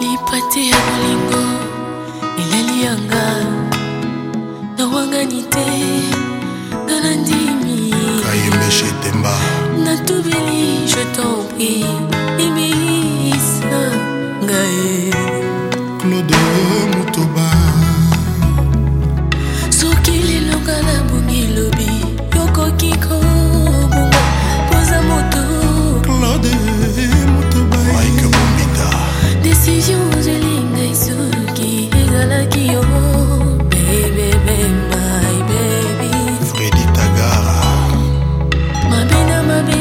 lipate ya bolingo elali yanga nawangani te nga na ndimi kayemeshe temba natubeli je t'en prie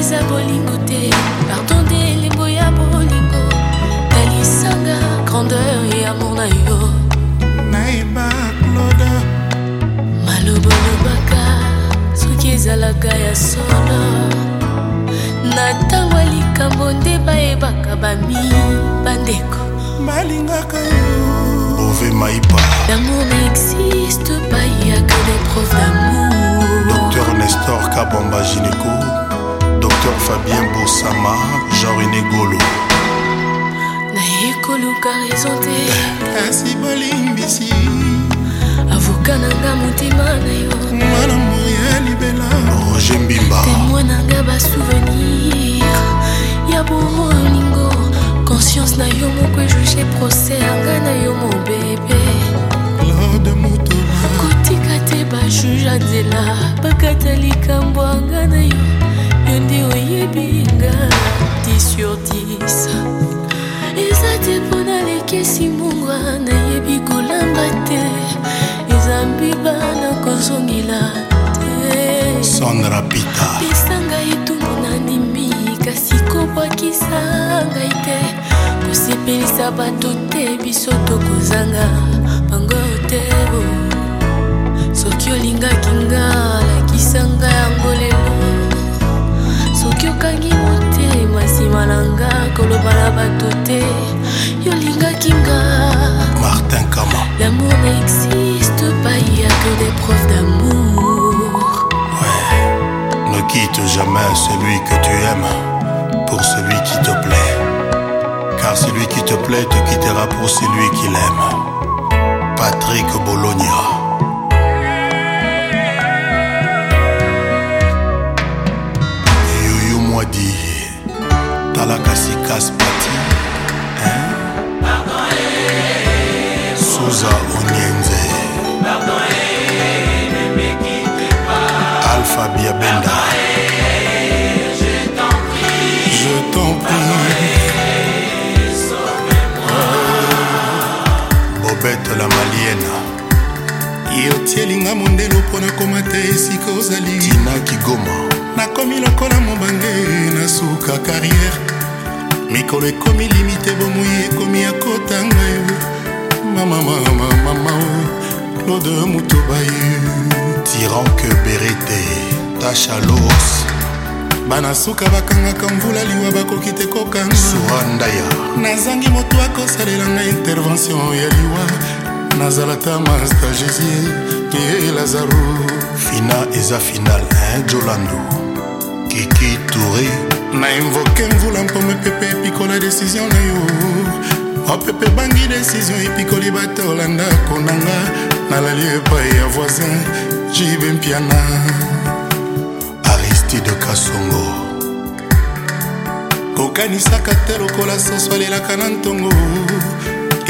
eza bolingo te pardonde elembo ya bolingo talisanga grandeur ya amour na yo nayeba claude malobolobaka soki ezalaka ya solo na ntango ya likambo nde bayebaka bami bandeko balingaka yo ove maipa l'amour n'existe pas yaka des preuves d'amour docteur nestor kabamba gynéco Docteur Fabien Boussama, Jean-René Golo. naye koluka raison te kasi bolimbisi avoka nanga motema na yo mwana moya libela roger mbimba temoi nanga basouvenir sur 10 eza te mpo nalekisi mungwa nayebi kolamba te eza mbiba nakozongela te sanrapita pesa ngai etumbu na ndimi kasi kobwakisa ngai te kosepelisa bato te biso tokozanga bango te soki olingaki nga lakisa ngai yango lelo soki okangi motema martin kama l'amour n'existe pas il y a que des preuves d'amour ouais ne quitte jamais celui que tu aimes pour celui qui te plaît car celui qui te plaît te quittera pour celui qui l'aime Patrick Bologna ezalaka sikaspati suza onyenze alpha biabenda je t'en prie bobete la malienne yo tielinga mondelo mpo nakoma te esika ozali tina kigoma nakomi lokola mobange nasuka carrière mikolo ekomi limite bomoi ekomi ya kotanga mamamamamama claude mutobaye tiran que berete tachalos bana suka bakangaka mvula liwa bakoki te kokanga surandaya nazangi moto akosalela ngai intervention ya liwa nazalata masta jésus ye lazaro fina eza final 1 jolando kiki touré nainvoke mvula mpo mopepe epikola desizio na yo mopepe ebangi desizio epikoli bato olandako na nga nalali epai ya voisin jibe mpiana aristide kasongo kokanisaka te lokola soso alelaka na ntongo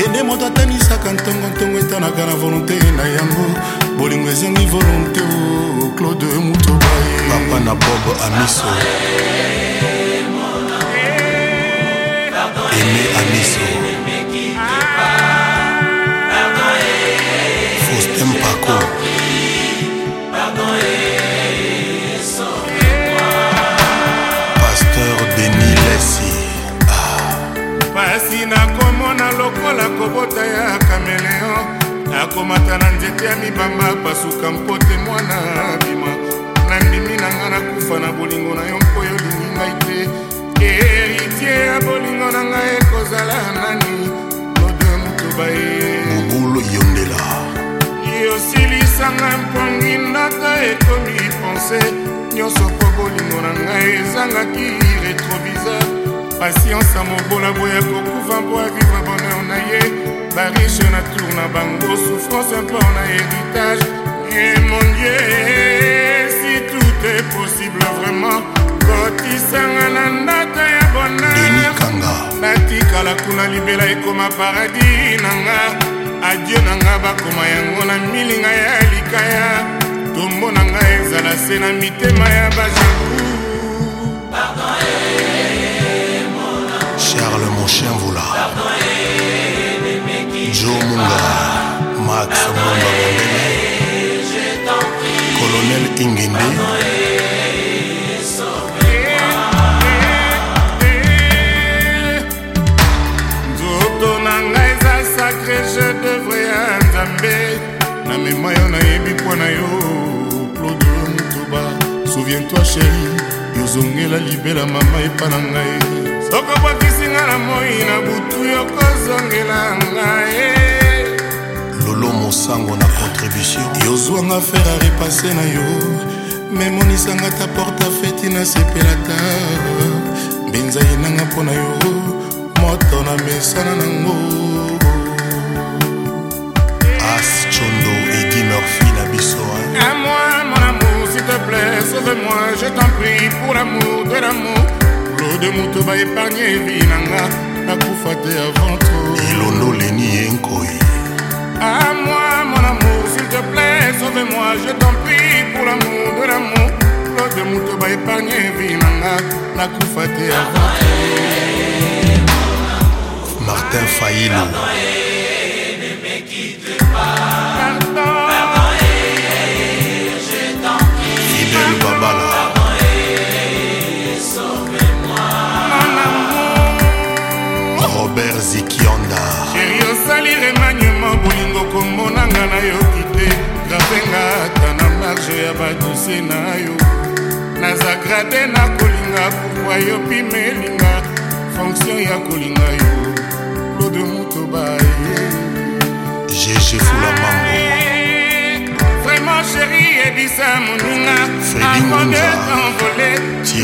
ende moto atanisaka ntongo ntongo etanaka na volonté na yango bolingo ezangi volonté o oh, claude mutobaye papa na bob amiso aimé amiso faustin paco pasteur denis lesi pasi nakomona lokola kobota ya kameleo nakomata na nzete ya mibamba pasuka mpote mwana bima nandimi na nga nakufa na bolingo na yo mpo yo lingi ngai te eh, dosie ya bolingo na ngai ekozala nani odo motu baye bobulu yondela yosilisanga mpongi ndako ekomi ponse nyonso mpo bolingo na ngai ezangaki retroviseur pasianse mobola boya kokufa mpo avivre bonheur na ye bariche na tour na bango souffrance mpor na héritage e mon dieu si tout est possible vraiment bakisanga na ndako ya bonakanga natikala kuna libela ekoma paradis nanga adio na nga bakoma yango na milinga ya likaya tombo na nga ezala se na mitema ya bajaku charles monchin vula jo munga max mamba mondele colonel ingende na yo claude ntuba souviens-toi sheri yozongela libela mama epa na ngai soki obwakisinga na moi na butu yokozongela ngai lolo mosango na contribution yozwanga ferare pase na yo memonisanga ta porte afeti nasepelata mbenza yenanga mpo na yo moto na mesana nango Sauve-moi, je t'en prie, pour l'amour de l'amour. L'eau de Moutouba épargné, Vinanga, Bakoufa te avant tout. Ilono Leni Nkoi. À moi, mon amour, s'il te plaît, sauve-moi, je t'en prie, pour l'amour de l'amour. L'eau de Moutouba épargné, Vinanga, Bakoufa te avant tout. Martin Faïlou. ya badose na yo naza grade na kolinga pourkua yo pimelinga fonction ya kolinga yo lode motoba eh. gg fulamango vraiment sheri yebisa moninga akonde envole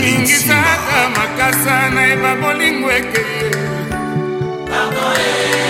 ningisaka makasa nayeba bolingo ekeye eh.